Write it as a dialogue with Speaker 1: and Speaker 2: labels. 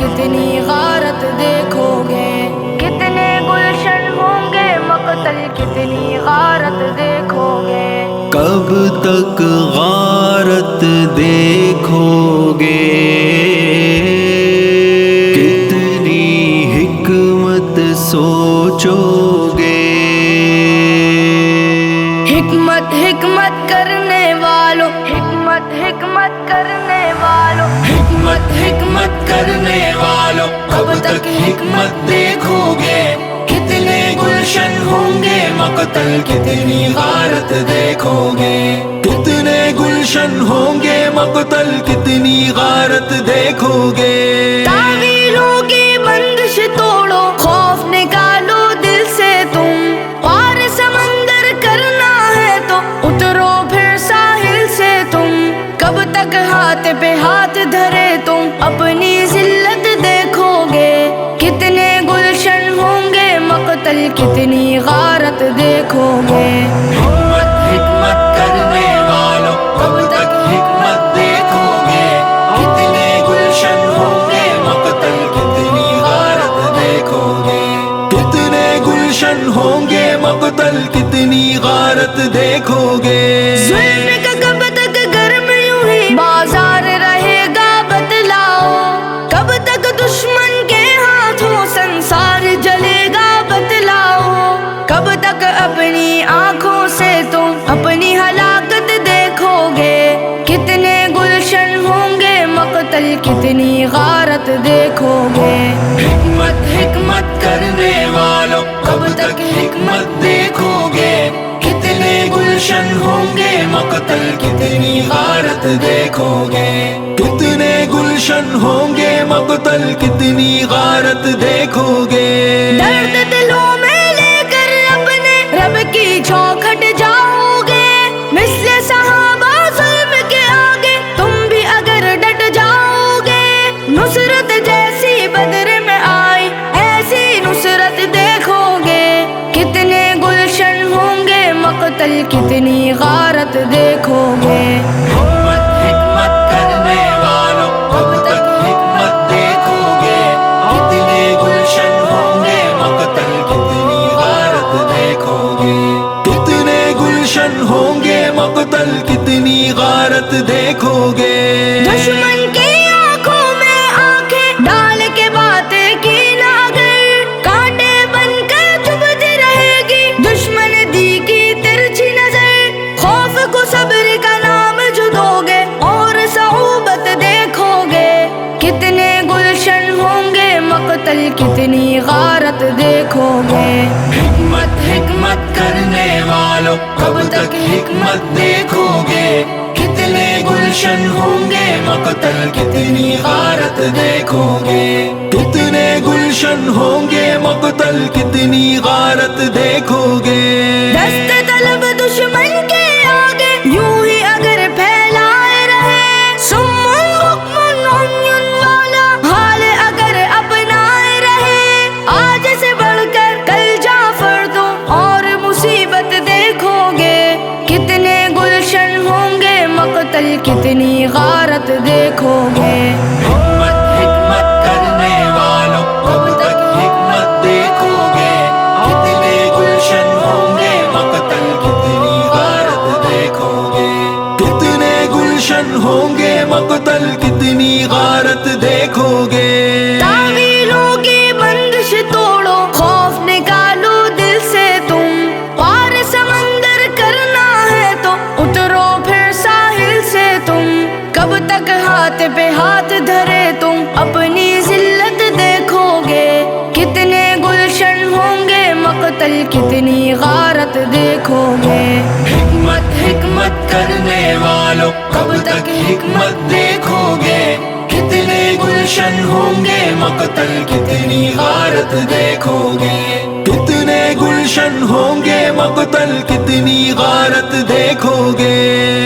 Speaker 1: کتنی غارت دیکھو گے۔ کتنے گلشن ہوں گے مقتل کتنی غارت دیکھو گے۔
Speaker 2: کب تک غارت دیکھو گے؟ کتنی حکمت سوچو گے؟
Speaker 1: حکمت حکمت کرنے والوں حکمت حکمت کرنے
Speaker 2: کرنے والوں کب تک حکمت دیکھو گے۔ کتنے گلشن ہوں گے مقتل کتنی غارت دیکھو گے۔ کتنے گلشن ہوں گے مقتل کتنی غارت دیکھو گے۔
Speaker 1: تعویلوں کی بندش توڑو خوف نکالو دل سے تم۔ پار سمندر کرنا ہے تو اترو پھر ساحل سے تم۔ کب تک ہاتھ پہ ہاتھ دھرے تم اپنی کتنی غارت دیکھو گے۔
Speaker 2: حکمت حکمت کرنے والوں کب تک حکمت دیکھو گے۔ کتنے گلشن ہوں گے مقتل کتنی غارت دیکھو گے۔ کتنے گلشن ہوں گے مقتل کتنی غارت دیکھو گے۔
Speaker 1: مقتل کتنی غارت دیکھو گے۔
Speaker 2: حکمت حکمت کرنے والوں کب تک حکمت دیکھو گے۔ کتنے گلشن ہوں گے مقتل کتنی غارت دیکھو گے۔ کتنے گلشن ہوں گے مقتل کتنی غارت دیکھو گے۔
Speaker 1: درد مقتل کتنی غارت دیکھو گے۔
Speaker 2: حکمت حکمت کرنے والوں کب تک حکمت دیکھو گے۔ کتنے گلشن ہوں گے مقتل کتنی غارت دیکھو گے۔ کتنے گلشن ہوں گے مقتل کتنی غارت دیکھو گے۔
Speaker 1: دشمن کتنی غارت دیکھو گے۔
Speaker 2: حکمت حکمت کرنے والوں کب تک حکمت دیکھو گے؟ کتنے گلشن ہوں گے مقتل کتنی غارت دیکھو گے؟ کتنے گلشن ہوں گے مقتل کتنی غارت دیکھو گے؟
Speaker 1: دست طلب دشمن کتنی غارت دیکھو گے
Speaker 2: حکمت حکمت کرنے والوں کب تک حکمت دیکھو گے کتنے گلشن ہوں گے مقتل کتنی غارت دیکھو گے کتنے گلشن ہوں گے مقتل کتنی غارت دیکھو گے
Speaker 1: پہ ہاتھ دھرے تم اپنی ذلت دیکھو گے کتنے گلشن ہوں گے مقتل، کتنی غارت دیکھو گے
Speaker 2: حکمت حکمت کرنے والوں، کب تک حکمت دیکھو گے کتنے گلشن ہوں گے مقتل، کتنی غارت دیکھو گے کتنے گلشن ہوں گے مقتل، کتنی غارت دیکھو گے